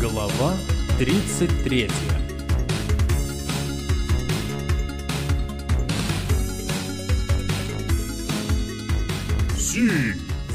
Глава 33 Си!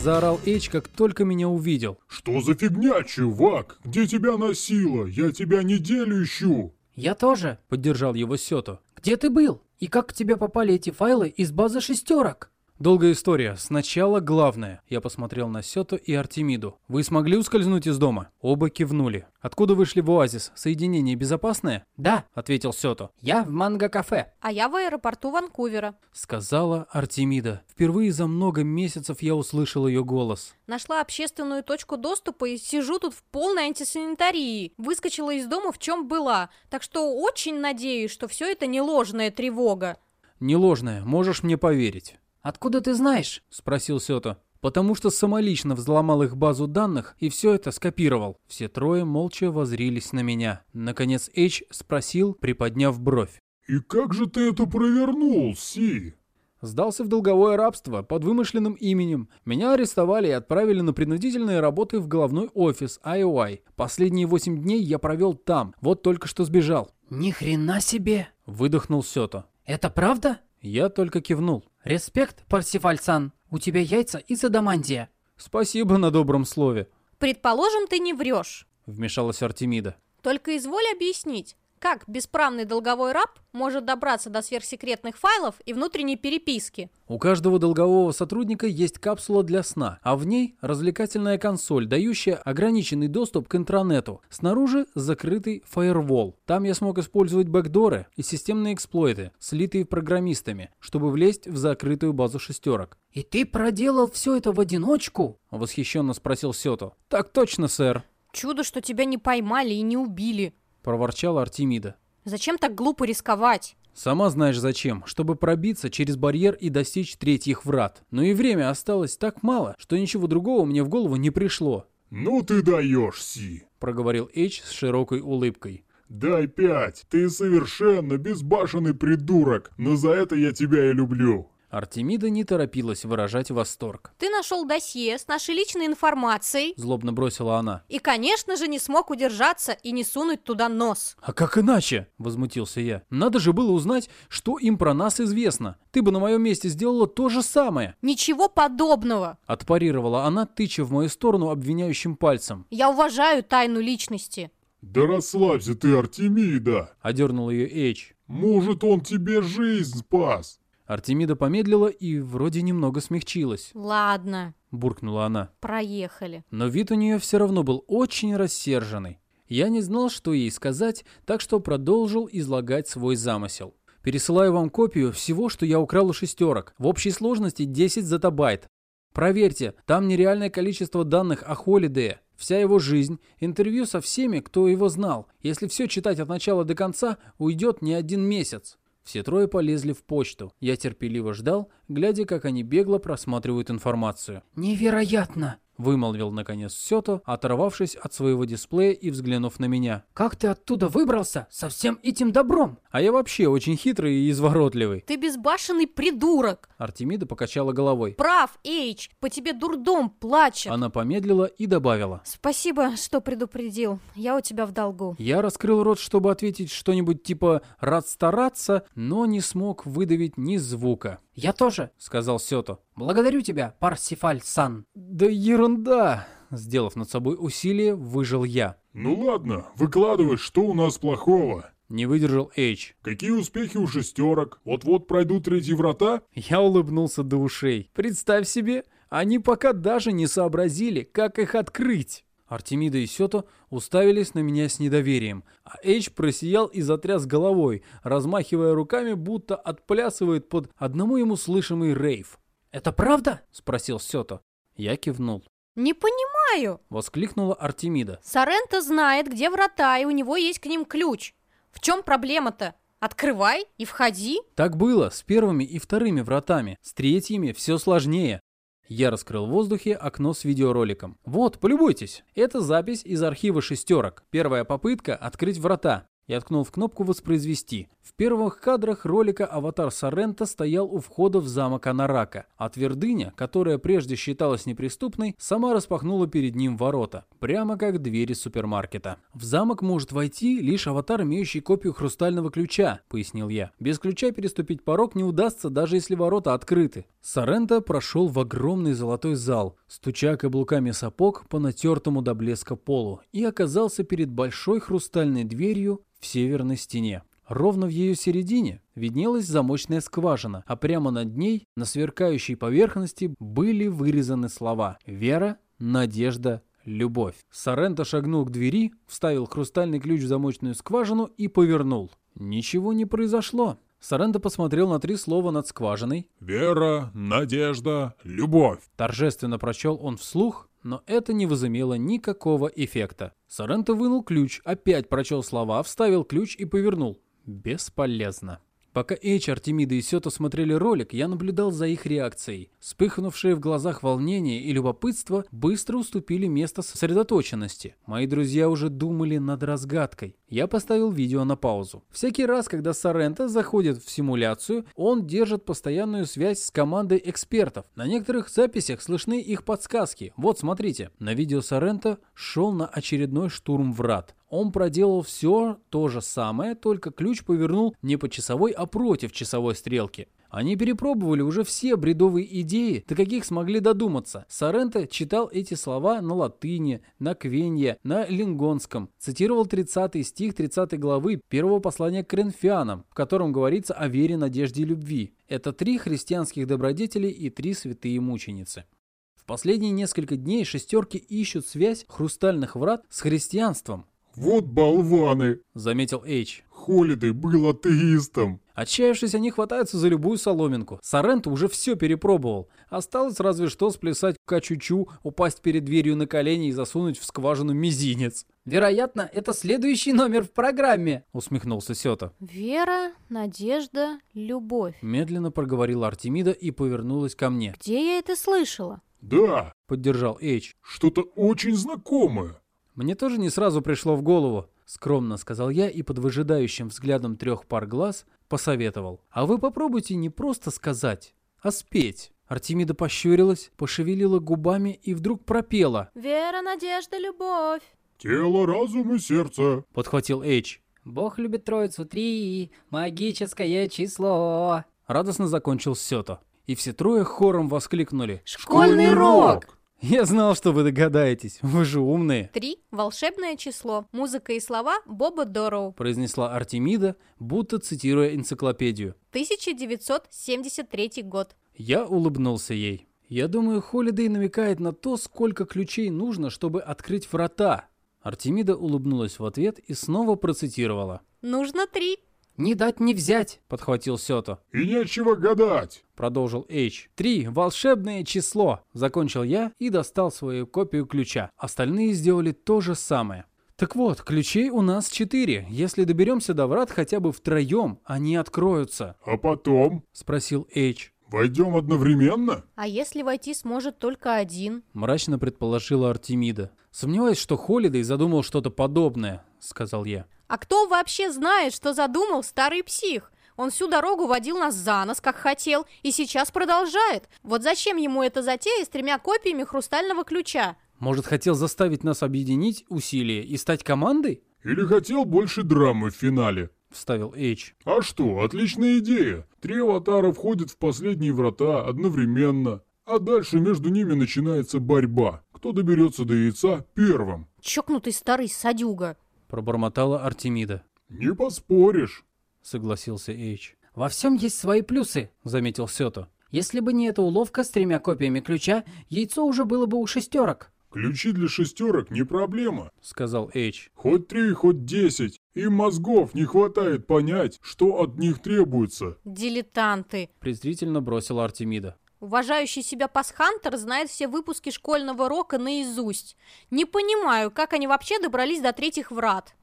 Заорал Эйч, как только меня увидел. Что за фигня, чувак? Где тебя носило? Я тебя неделю ищу. Я тоже. Поддержал его Сёто. Где ты был? И как к тебе попали эти файлы из базы шестерок? Долгая история. Сначала главное. Я посмотрел на Сёто и Артемиду. Вы смогли ускользнуть из дома? Оба кивнули. Откуда вышли в оазис? Соединение безопасное? Да, Ответил Сёто. я в манго-кафе. А я в аэропорту Ванкувера. Сказала Артемида. Впервые за много месяцев я услышал ее голос. Нашла общественную точку доступа и сижу тут в полной антисанитарии. Выскочила из дома в чем была. Так что очень надеюсь, что все это не ложная тревога. Не ложное, можешь мне поверить. Откуда ты знаешь? Спросил Сёто. Потому что самолично взломал их базу данных и все это скопировал. Все трое молча возрились на меня. Наконец Эйч спросил, приподняв бровь. И как же ты это провернул, Си? Сдался в долговое рабство под вымышленным именем. Меня арестовали и отправили на принудительные работы в головной офис IOI. Последние восемь дней я провел там, вот только что сбежал. Ни хрена себе. Выдохнул Сёто. Это правда? Я только кивнул. Респект, Парсифаль-сан. У тебя яйца из адамантия. Спасибо на добром слове. Предположим, ты не врешь. Вмешалась Артемида. Только изволь объяснить, как бесправный долговой раб может добраться до сверхсекретных файлов и внутренней переписки. У каждого долгового сотрудника есть капсула для сна, а в ней развлекательная консоль, дающая ограниченный доступ к интранету. Снаружи закрытый фаервол. Там я смог использовать бэкдоры и системные эксплойты, слитые программистами, чтобы влезть в закрытую базу шестерок. И ты проделал все это в одиночку? Восхищенно спросил Сёто. «Так точно, сэр», Чудо, что тебя не поймали и не убили. Проворчала Артемида. Зачем так глупо рисковать? Сама знаешь зачем, чтобы пробиться через барьер и достичь третьих врат. Но и время осталось так мало, что ничего другого мне в голову не пришло, Ну ты даешь, Си. проговорил Эйч с широкой улыбкой. Дай пять. Ты совершенно безбашенный придурок, но за это я тебя и люблю. Артемида не торопилась выражать восторг. Ты нашел досье с нашей личной информацией Злобно бросила она. и, конечно же, не смог удержаться и не сунуть туда нос. «А как иначе?» – возмутился я. «Надо же было узнать, что им про нас известно. Ты бы на моем месте сделала то же самое!» Ничего подобного. Отпарировала она, тыча в мою сторону обвиняющим пальцем. Я уважаю тайну личности. Да расслабься ты, Артемида. Одернул ее Эйч. Может, он тебе жизнь спас. Артемида помедлила и вроде немного смягчилась. Ладно, Буркнула она. проехали. Но вид у нее все равно был очень рассерженный. Я не знал, что ей сказать, так что продолжил излагать свой замысел. Пересылаю вам копию всего, что я украл у шестерок. В общей сложности 10 зетабайт. Проверьте, там нереальное количество данных о Холидее. Вся его жизнь, интервью со всеми, кто его знал. Если все читать от начала до конца, уйдет не один месяц. Все трое полезли в почту. Я терпеливо ждал, глядя, как они бегло просматривают информацию. Невероятно. Вымолвил наконец Сёто, оторвавшись от своего дисплея и взглянув на меня. Как ты оттуда выбрался со всем этим добром? А я вообще очень хитрый и изворотливый. Ты безбашенный придурок. Артемида покачала головой. Прав, Эйч, по тебе дурдом плачет. Она помедлила и добавила. Спасибо, что предупредил. Я у тебя в долгу. Я раскрыл рот, чтобы ответить что-нибудь типа «рад стараться», но не смог выдавить ни звука. Я тоже. Сказал Сёто. Благодарю тебя, Парсифаль-сан. «Да ерунда!» Сделав над собой усилие, выжил я. Ну ладно, выкладывай, что у нас плохого. Не выдержал Эйч. Какие успехи у шестерок? Вот-вот пройдут третьи врата? Я улыбнулся до ушей. Представь себе, они пока даже не сообразили, как их открыть. Артемида и Сёто уставились на меня с недоверием, а Эйч просиял и затряс головой, размахивая руками, будто отплясывает под одному ему слышимый рейв. Это правда? — спросил Сёто. Я кивнул. Не понимаю. Воскликнула Артемида. Соренто знает, где врата, и у него есть к ним ключ. В чем проблема-то? Открывай и входи. Так было с первыми и вторыми вратами, с третьими все сложнее. Я раскрыл в воздухе окно с видеороликом. Вот, полюбуйтесь. Это запись из архива шестерок. Первая попытка открыть врата. Я ткнул в кнопку «Воспроизвести». В первых кадрах ролика аватар Соррента стоял у входа в замок Анарака, а твердыня, которая прежде считалась неприступной, сама распахнула перед ним ворота, прямо как двери супермаркета. «В замок может войти лишь аватар, имеющий копию хрустального ключа», — пояснил я. «Без ключа переступить порог не удастся, даже если ворота открыты». Соррента прошел в огромный золотой зал, стуча каблуками сапог по натертому до блеска полу, и оказался перед большой хрустальной дверью, в северной стене. Ровно в ее середине виднелась замочная скважина, а прямо над ней, на сверкающей поверхности, были вырезаны слова «Вера», «Надежда», «Любовь». Соренто шагнул к двери, вставил хрустальный ключ в замочную скважину и повернул. Ничего не произошло. Соренто посмотрел на три слова над скважиной. «Вера, надежда, любовь». Торжественно прочел он вслух, но это не возымело никакого эффекта. Соренто вынул ключ, опять прочел слова, вставил ключ и повернул. Бесполезно. Пока Эйч, Артемида и Сёта смотрели ролик, я наблюдал за их реакцией. Вспыхнувшие в глазах волнение и любопытство быстро уступили место сосредоточенности. Мои друзья уже думали над разгадкой. Я поставил видео на паузу. Всякий раз, когда Соренто заходит в симуляцию, он держит постоянную связь с командой экспертов. На некоторых записях слышны их подсказки. Вот, смотрите. На видео Соренто шел на очередной штурм врат. Он проделал все то же самое, только ключ повернул не по часовой, а против часовой стрелки. Они перепробовали уже все бредовые идеи, до каких смогли додуматься. Соренто читал эти слова на латыни, на квенье, на лингонском. Цитировал 30 стих 30 главы первого послания к коринфянам, в котором говорится о вере, надежде и любви. Это три христианских добродетели и три святые мученицы. В последние несколько дней шестерки ищут связь хрустальных врат с христианством. «Вот болваны!» — заметил Эйч. Холидей был атеистом. Отчаявшись, они хватаются за любую соломинку. Соренто уже все перепробовал. Осталось разве что сплясать качучу, упасть перед дверью на колени и засунуть в скважину мизинец. Вероятно, это следующий номер в программе. Усмехнулся Сёта. Вера, надежда, любовь. Медленно проговорила Артемида и повернулась ко мне. Где я это слышала? Да, Поддержал Эйч. что-то очень знакомое. Мне тоже не сразу пришло в голову. Скромно сказал я и под выжидающим взглядом трех пар глаз посоветовал. А вы попробуйте не просто сказать, а спеть. Артемида пощурилась, пошевелила губами и вдруг пропела. Вера, надежда, любовь. Тело, разум и сердце. Подхватил Эйч. Бог любит троицу три, магическое число. Радостно закончил Сёта. И все трое хором воскликнули. Школьный рок! Я знал, что вы догадаетесь. Вы же умные. Три. Волшебное число. Музыка и слова Боба Дороу. Произнесла Артемида, будто цитируя энциклопедию. 1973 год. Я улыбнулся ей. Я думаю, Холидей намекает на то, сколько ключей нужно, чтобы открыть врата. Артемида улыбнулась в ответ и снова процитировала. Нужно три. Не дать не взять. Подхватил Сёто. И нечего гадать. Продолжил Эйч. Три. Волшебное число. Закончил я и достал свою копию ключа. Остальные сделали то же самое. Так вот, ключей у нас четыре. Если доберемся до врат хотя бы втроем, они откроются. А потом? Спросил Эйч. Войдем одновременно? А если войти сможет только один? Мрачно предположила Артемида. Сомневаюсь, что Холидей задумал что-то подобное, сказал я. А кто вообще знает, что задумал старый псих? Он всю дорогу водил нас за нос, как хотел, и сейчас продолжает. Вот зачем ему эта затея с тремя копиями хрустального ключа? Может, хотел заставить нас объединить усилия и стать командой? Или хотел больше драмы в финале? Вставил Эйч. А что, отличная идея. Три аватара входят в последние врата одновременно. А дальше между ними начинается борьба. Кто доберется до яйца первым? Чокнутый старый садюга. Пробормотала Артемида. Не поспоришь. Согласился Эйч. Во всем есть свои плюсы. Заметил Сёто. Если бы не эта уловка с тремя копиями ключа, яйцо уже было бы у шестерок. Ключи для шестерок не проблема. Сказал Эйч. Хоть три, хоть десять. Им мозгов не хватает понять, что от них требуется. Дилетанты. Презрительно бросила Артемида. Уважающий себя пасхантер знает все выпуски школьного рока наизусть. Не понимаю, как они вообще добрались до третьих врат.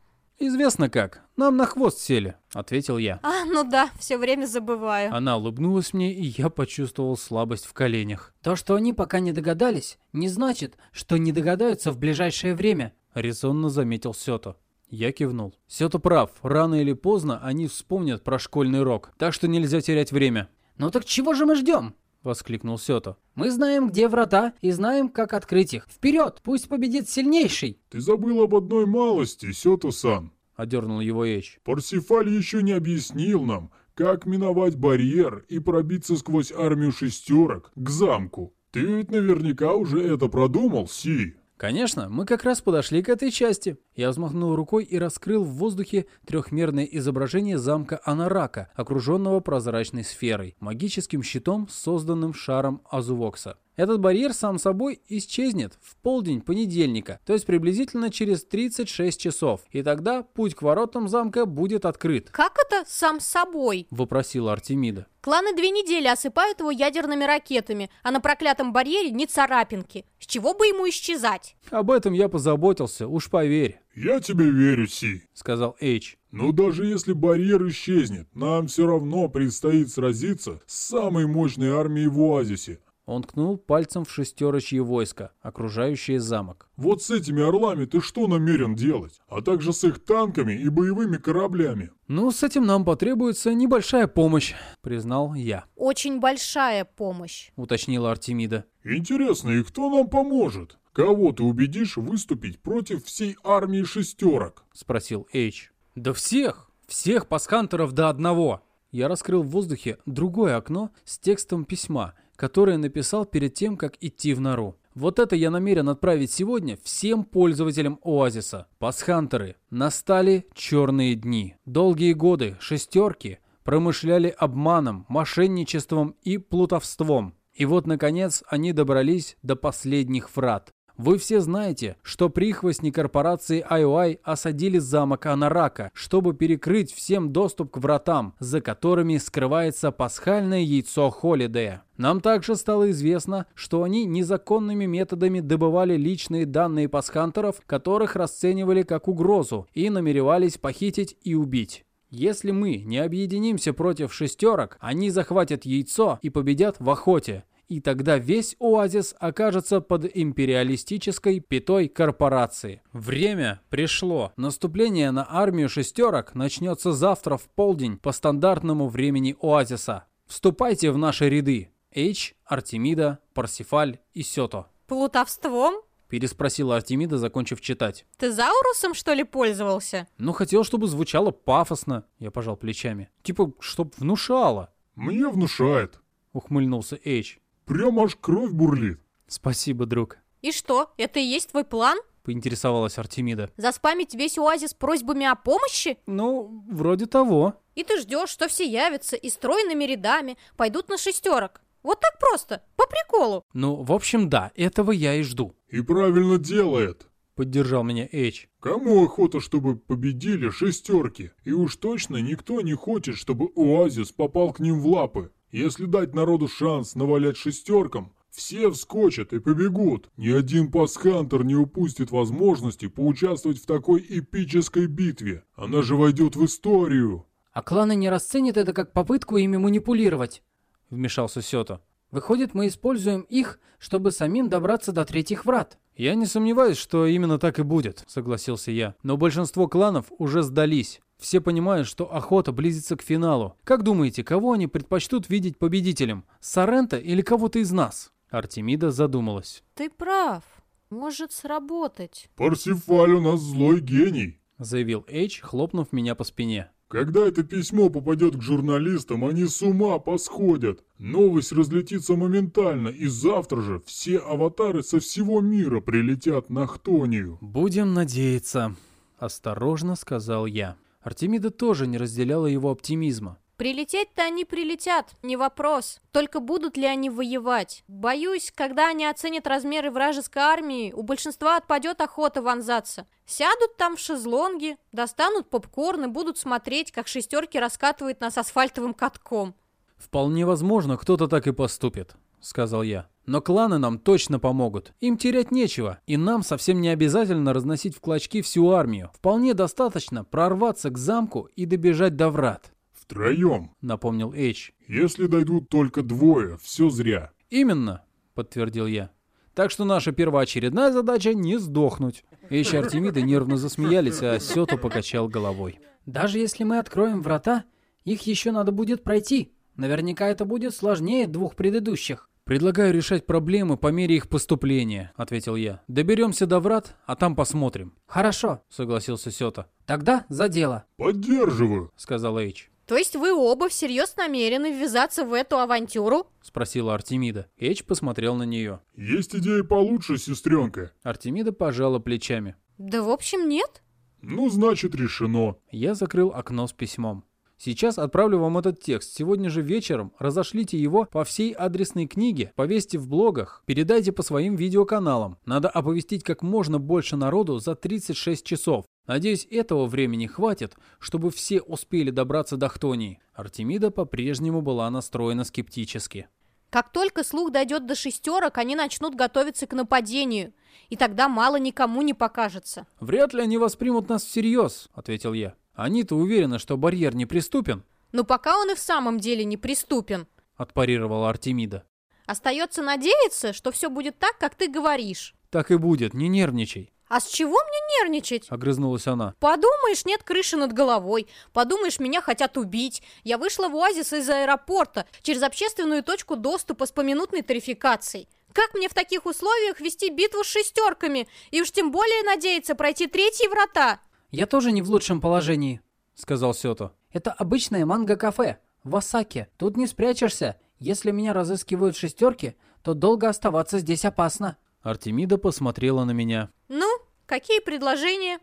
«Известно как. Нам на хвост сели», — ответил я. А, ну да, все время забываю. Она улыбнулась мне, и я почувствовал слабость в коленях. То, что они пока не догадались, не значит, что не догадаются в ближайшее время. Резонно заметил Сёто. Я кивнул. Сёта прав, рано или поздно они вспомнят про школьный рок, так что нельзя терять время. Ну так чего же мы ждем? Воскликнул Сёта. Мы знаем, где врата, и знаем, как открыть их. Вперед, пусть победит сильнейший. Ты забыл об одной малости, Сёто-сан. Одернул его Эйч. Парсифаль еще не объяснил нам, как миновать барьер и пробиться сквозь армию шестерок к замку. Ты ведь наверняка уже это продумал, Си. Конечно, мы как раз подошли к этой части. Я взмахнул рукой и раскрыл в воздухе трехмерное изображение замка Анарака, окруженного прозрачной сферой, магическим щитом, созданным шаром Азувокса. Этот барьер сам собой исчезнет в полдень понедельника, то есть приблизительно через 36 часов, и тогда путь к воротам замка будет открыт. Как это сам собой? Вопросила Артемида. Кланы две недели осыпают его ядерными ракетами, а на проклятом барьере ни царапинки. С чего бы ему исчезать? Об этом я позаботился, уж поверь, Я тебе верю, Си. сказал Эйч. Но даже если барьер исчезнет, нам все равно предстоит сразиться с самой мощной армией в Оазисе. Он ткнул пальцем в шестерочье войско, окружающее замок. Вот с этими орлами ты что намерен делать? А также с их танками и боевыми кораблями. «Ну, с этим нам потребуется небольшая помощь», — признал я, Очень большая помощь. уточнила Артемида. Интересно, и кто нам поможет? Кого ты убедишь выступить против всей армии шестерок? — спросил Эйч. «Да всех! Всех пасхантеров до одного!» Я раскрыл в воздухе другое окно с текстом письма, которое написал перед тем, как идти в нору. Вот это я намерен отправить сегодня всем пользователям Оазиса. Пасхантеры, настали черные дни. Долгие годы шестерки промышляли обманом, мошенничеством и плутовством. И вот, наконец, они добрались до последних врат. Вы все знаете, что прихвостни корпорации IOI осадили замок Анарака, чтобы перекрыть всем доступ к вратам, за которыми скрывается пасхальное яйцо Холидея. Нам также стало известно, что они незаконными методами добывали личные данные пасхантеров, которых расценивали как угрозу, и намеревались похитить и убить. Если мы не объединимся против шестерок, они захватят яйцо и победят в охоте. И тогда весь оазис окажется под империалистической пятой корпорации. Время пришло. Наступление на армию шестерок начнется завтра в полдень по стандартному времени оазиса. Вступайте в наши ряды. Эйч, Артемида, Парсифаль и Сёто. Плутовством? Переспросила Артемида, закончив читать. Ты заурусом, что ли, пользовался? Ну, хотел, чтобы звучало пафосно. Я пожал плечами. Типа, чтоб внушало. Мне внушает. Ухмыльнулся Эйч. Прям аж кровь бурлит. Спасибо, друг. И что, это и есть твой план? Поинтересовалась Артемида. Заспамить весь оазис просьбами о помощи? Ну, вроде того. И ты ждешь, что все явятся и стройными рядами пойдут на шестерок. Вот так просто, по приколу. Ну, в общем, да, этого я и жду. И правильно делает. Поддержал меня Эйч. Кому охота, чтобы победили шестерки? И уж точно никто не хочет, чтобы Оазис попал к ним в лапы. Если дать народу шанс навалять шестеркам, все вскочат и побегут. Ни один пасхантер не упустит возможности поучаствовать в такой эпической битве. Она же войдет в историю. А кланы не расценят это как попытку ими манипулировать. Вмешался Сёто. Выходит, мы используем их, чтобы самим добраться до третьих врат. Я не сомневаюсь, что именно так и будет, согласился я. Но большинство кланов уже сдались. Все понимают, что охота близится к финалу. Как думаете, кого они предпочтут видеть победителем? Сорента или кого-то из нас? Артемида задумалась. Ты прав. Может сработать. Парсифаль у нас злой гений. Заявил Эйч, хлопнув меня по спине. Когда это письмо попадет к журналистам, они с ума посходят. Новость разлетится моментально, и завтра же все аватары со всего мира прилетят на Хтонию. «Будем надеяться», — осторожно сказал я. Артемида тоже не разделяла его оптимизма. Прилететь-то они прилетят, не вопрос. Только будут ли они воевать? Боюсь, когда они оценят размеры вражеской армии, у большинства отпадет охота вонзаться. Сядут там в шезлонги, достанут попкорн и будут смотреть, как шестерки раскатывают нас асфальтовым катком. «Вполне возможно, кто-то так и поступит», — сказал я. «Но кланы нам точно помогут. Им терять нечего, и нам совсем не обязательно разносить в клочки всю армию. Вполне достаточно прорваться к замку и добежать до врат», Втроем. — напомнил Эйч. Если дойдут только двое, все зря. «Именно», — подтвердил я. Так что наша первоочередная задача не сдохнуть. Эйч и Артемида нервно засмеялись, а Сёто покачал головой. Даже если мы откроем врата, их еще надо будет пройти. Наверняка это будет сложнее двух предыдущих. «Предлагаю решать проблемы по мере их поступления», — ответил я. «Доберемся до врат, а там посмотрим», Хорошо, — согласился Сёта. тогда за дело. Поддерживаю. — сказал Эйч. То есть вы оба всерьез намерены ввязаться в эту авантюру? — спросила Артемида. Эйч посмотрел на нее. Есть идеи получше, сестренка. Артемида пожала плечами. Да в общем нет. Ну, значит, решено. Я закрыл окно с письмом. Сейчас отправлю вам этот текст. Сегодня же вечером разошлите его по всей адресной книге, повесьте в блогах, передайте по своим видеоканалам. Надо оповестить как можно больше народу за 36 часов. Надеюсь, этого времени хватит, чтобы все успели добраться до Хтонии. Артемида по-прежнему была настроена скептически. Как только слух дойдет до шестерок, они начнут готовиться к нападению. И тогда мало никому не покажется. «Вряд ли они воспримут нас всерьез», — ответил я. «Они-то уверены, что барьер неприступен», Но пока он и в самом деле не приступен. — отпарировала Артемида. Остается надеяться, что все будет так, как ты говоришь. «Так и будет, не нервничай», А с чего мне нервничать? — огрызнулась она. Подумаешь, нет крыши над головой. Подумаешь, меня хотят убить. Я вышла в оазис из аэропорта через общественную точку доступа с поминутной тарификацией. Как мне в таких условиях вести битву с шестерками? И уж тем более надеяться пройти третьи врата? Я тоже не в лучшем положении. — сказал Сёто. Это обычное манго-кафе в Осаке. Тут не спрячешься. Если меня разыскивают шестерки, то долго оставаться здесь опасно. Артемида посмотрела на меня. Ну, какие предложения?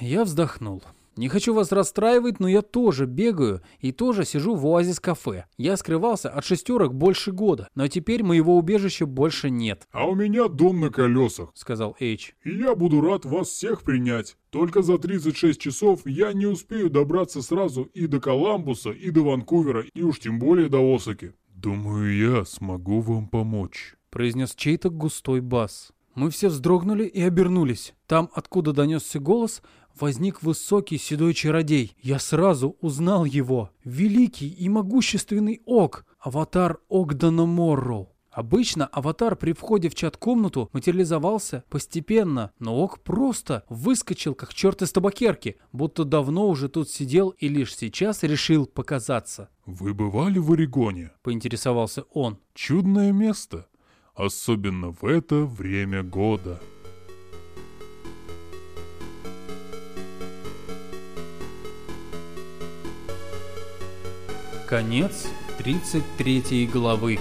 Я вздохнул. Не хочу вас расстраивать, но я тоже бегаю и тоже сижу в оазис-кафе. Я скрывался от шестерок больше года, но теперь моего убежища больше нет, А у меня дом на колесах. сказал Эйч. И я буду рад вас всех принять. Только за 36 часов я не успею добраться сразу и до Коламбуса, и до Ванкувера, и уж тем более до Осаки. Думаю, я смогу вам помочь. произнес чей-то густой бас. Мы все вздрогнули и обернулись. Там, откуда донесся голос, возник высокий седой чародей. Я сразу узнал его. Великий и могущественный Ог, аватар Огдана Морроу. Обычно аватар при входе в чат-комнату материализовался постепенно, но Ог просто выскочил, как черт из табакерки, будто давно уже тут сидел и лишь сейчас решил показаться. Вы бывали в Орегоне? Поинтересовался он. Чудное место. Особенно в это время года. Конец 33 главы.